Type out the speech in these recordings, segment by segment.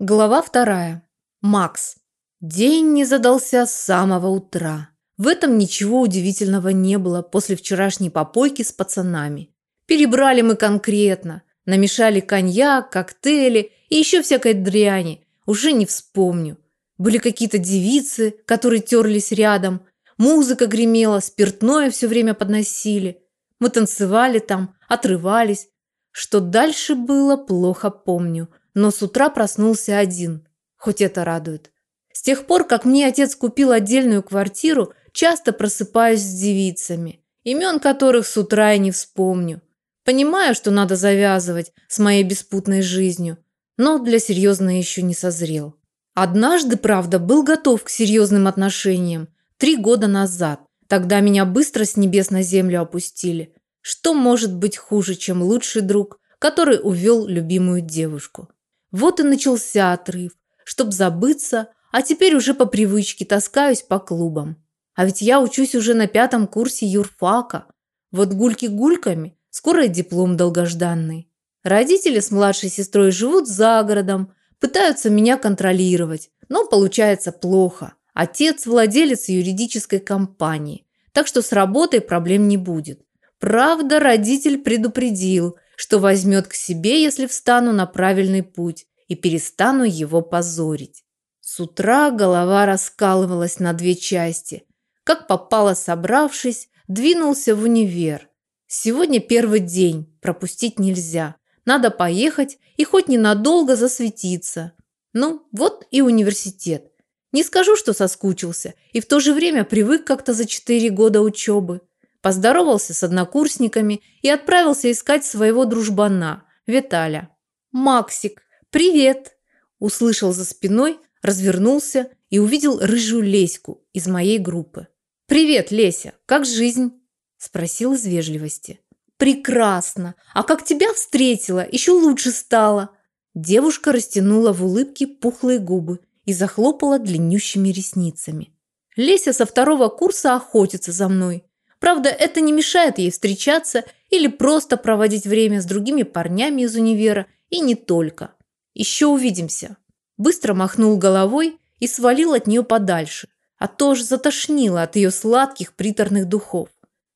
Глава вторая. Макс. День не задался с самого утра. В этом ничего удивительного не было после вчерашней попойки с пацанами. Перебрали мы конкретно. Намешали коньяк, коктейли и еще всякой дряни. Уже не вспомню. Были какие-то девицы, которые терлись рядом. Музыка гремела, спиртное все время подносили. Мы танцевали там, отрывались. Что дальше было, плохо помню но с утра проснулся один. Хоть это радует. С тех пор, как мне отец купил отдельную квартиру, часто просыпаюсь с девицами, имен которых с утра я не вспомню. Понимаю, что надо завязывать с моей беспутной жизнью, но для серьезного еще не созрел. Однажды, правда, был готов к серьезным отношениям. Три года назад. Тогда меня быстро с небес на землю опустили. Что может быть хуже, чем лучший друг, который увел любимую девушку? Вот и начался отрыв, чтоб забыться, а теперь уже по привычке таскаюсь по клубам. А ведь я учусь уже на пятом курсе юрфака. Вот гульки гульками, скоро диплом долгожданный. Родители с младшей сестрой живут за городом, пытаются меня контролировать, но получается плохо. Отец – владелец юридической компании, так что с работой проблем не будет. Правда, родитель предупредил – что возьмет к себе, если встану на правильный путь и перестану его позорить. С утра голова раскалывалась на две части. Как попало собравшись, двинулся в универ. Сегодня первый день, пропустить нельзя. Надо поехать и хоть ненадолго засветиться. Ну, вот и университет. Не скажу, что соскучился, и в то же время привык как-то за четыре года учебы поздоровался с однокурсниками и отправился искать своего дружбана, Виталя. «Максик, привет!» Услышал за спиной, развернулся и увидел рыжую Леську из моей группы. «Привет, Леся, как жизнь?» Спросил из вежливости. «Прекрасно! А как тебя встретила, еще лучше стало!» Девушка растянула в улыбке пухлые губы и захлопала длиннющими ресницами. Леся со второго курса охотится за мной. Правда, это не мешает ей встречаться или просто проводить время с другими парнями из универа, и не только. Еще увидимся. Быстро махнул головой и свалил от нее подальше, а то ж затошнило от ее сладких приторных духов.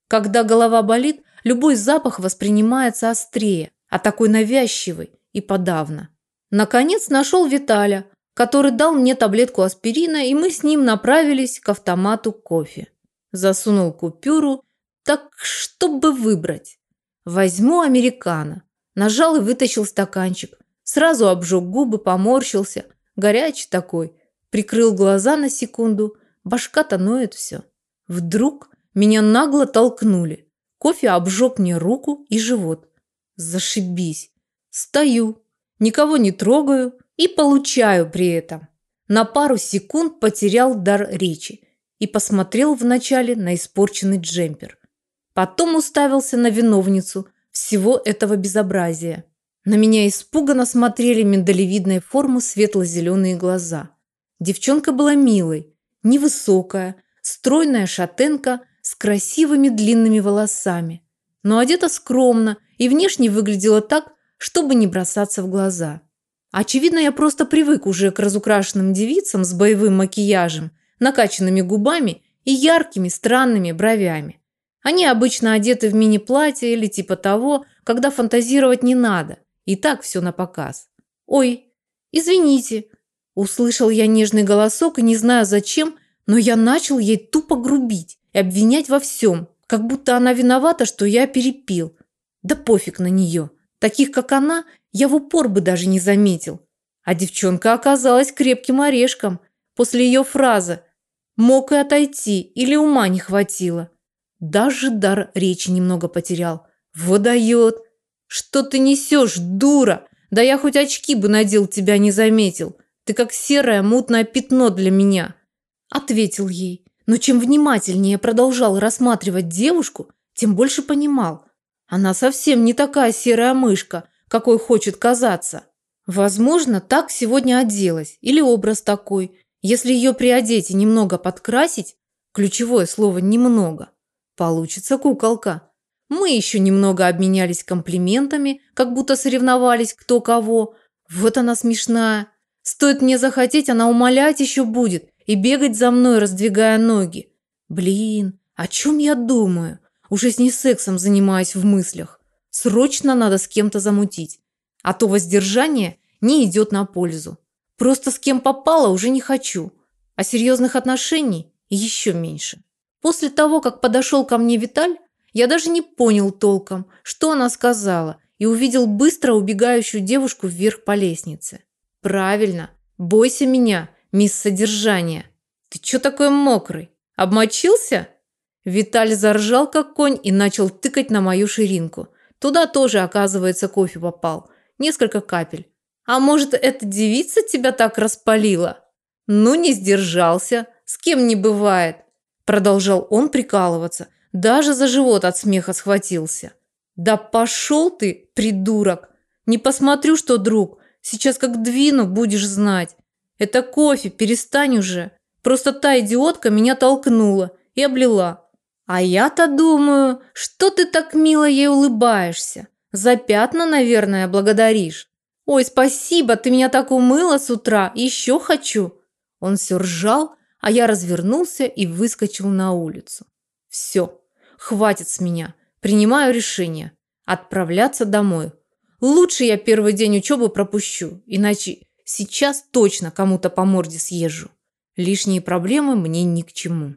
Когда голова болит, любой запах воспринимается острее, а такой навязчивый и подавно. Наконец нашел Виталя, который дал мне таблетку аспирина, и мы с ним направились к автомату кофе. Засунул купюру, так чтобы выбрать. Возьму американо. Нажал и вытащил стаканчик. Сразу обжег губы, поморщился. Горячий такой. Прикрыл глаза на секунду. Башка-то ноет все. Вдруг меня нагло толкнули. Кофе обжег мне руку и живот. Зашибись. Стою, никого не трогаю и получаю при этом. На пару секунд потерял дар речи и посмотрел вначале на испорченный джемпер. Потом уставился на виновницу всего этого безобразия. На меня испуганно смотрели миндалевидной формы светло-зеленые глаза. Девчонка была милой, невысокая, стройная шатенка с красивыми длинными волосами, но одета скромно и внешне выглядела так, чтобы не бросаться в глаза. Очевидно, я просто привык уже к разукрашенным девицам с боевым макияжем накачанными губами и яркими странными бровями. Они обычно одеты в мини-платье или типа того, когда фантазировать не надо. И так все на показ. «Ой, извините», – услышал я нежный голосок и не знаю зачем, но я начал ей тупо грубить и обвинять во всем, как будто она виновата, что я перепил. Да пофиг на нее. Таких, как она, я в упор бы даже не заметил. А девчонка оказалась крепким орешком. После ее фразы Мог и отойти, или ума не хватило. Даже дар речи немного потерял. Выдает. Что ты несешь, дура? Да я хоть очки бы надел, тебя не заметил. Ты как серое мутное пятно для меня. Ответил ей. Но чем внимательнее продолжал рассматривать девушку, тем больше понимал. Она совсем не такая серая мышка, какой хочет казаться. Возможно, так сегодня оделась, или образ такой – если ее приодеть и немного подкрасить, ключевое слово «немного», получится куколка. Мы еще немного обменялись комплиментами, как будто соревновались кто кого. Вот она смешная. Стоит мне захотеть, она умолять еще будет и бегать за мной, раздвигая ноги. Блин, о чем я думаю? Уже с ней сексом занимаюсь в мыслях. Срочно надо с кем-то замутить. А то воздержание не идет на пользу. Просто с кем попало уже не хочу. А серьезных отношений еще меньше. После того, как подошел ко мне Виталь, я даже не понял толком, что она сказала, и увидел быстро убегающую девушку вверх по лестнице. Правильно, бойся меня, мисс Содержание. Ты чё такой мокрый? Обмочился? Виталь заржал, как конь, и начал тыкать на мою ширинку. Туда тоже, оказывается, кофе попал. Несколько капель. А может, эта девица тебя так распалила? Ну, не сдержался. С кем не бывает. Продолжал он прикалываться. Даже за живот от смеха схватился. Да пошел ты, придурок. Не посмотрю, что друг. Сейчас как двину, будешь знать. Это кофе, перестань уже. Просто та идиотка меня толкнула и облила. А я-то думаю, что ты так мило ей улыбаешься. За пятна, наверное, благодаришь. Ой, спасибо, ты меня так умыла с утра, еще хочу. Он все ржал, а я развернулся и выскочил на улицу. Все, хватит с меня. Принимаю решение. Отправляться домой. Лучше я первый день учебы пропущу, иначе сейчас точно кому-то по морде съезжу. Лишние проблемы мне ни к чему.